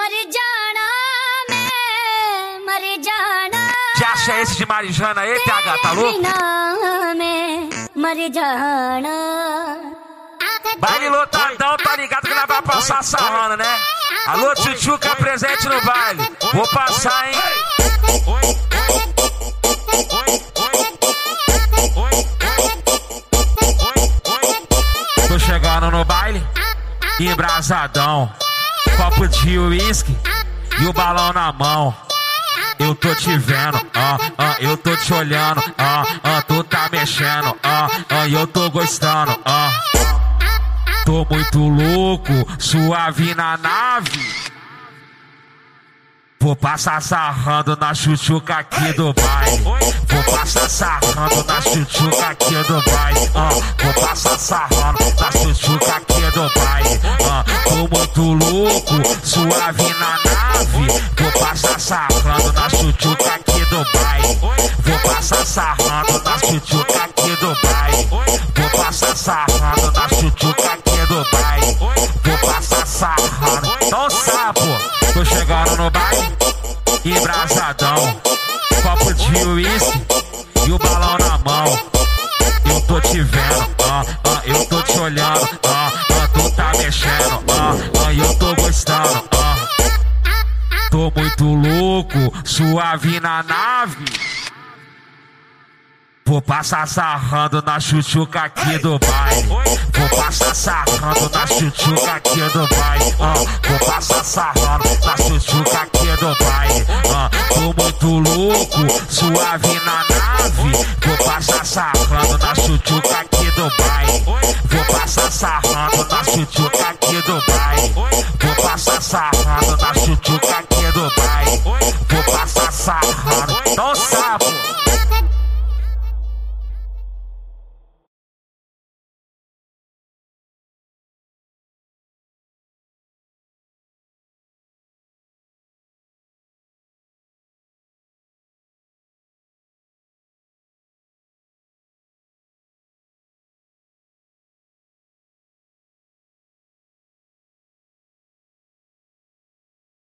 मर जाना मैं मर जाना Que acha esse de Marijana aí, PH? Tá louco? बिना मैं मर जाना Baile lotadão, tá ligado que nós vai passar sarrando, né? Alô, Tchutchuca presente no baile. Vou passar, hein? Tô chegando no baile, embrasadão. Copo de uísque e o balão na mão. Eu tô te vendo, ah, ah, eu tô te olhando, ah, ah, tu tá mexendo, ah, ah, eu tô gostando, ah. Tô muito louco, suave na nave. Vou passar sarrando na chuchuca aqui do baile. Vou passar sarrando na chuchuca aqui do baile. Ah, vou passar sarrando na chuchuca muito louco, suave na nave. Vou passar sarrando na chuchuca aqui do baile. Vou passar sarrando na chuchuca aqui do baile. Vou passar sarrando na chuchuca aqui do baile. Vou passar sarrando. Então sapo, tô chegando no baile, embrasadão. Copo de uísque e o balão na mão. Eu tô te vendo, ah, ah, eu tô te olhando, ah, ah, tu tá mexendo, suave na nave. Vou passar sarrando na chuchuca aqui do baile. Vou passar sarrando na chuchuca aqui do. Ah, vou passar sarrando na chuchuca aqui do. Ah, tô muito louco, suave na nave. Vou passar sarrando na chuchuca aqui do baile. Vou passar sarrando na chuchuca aqui do baile.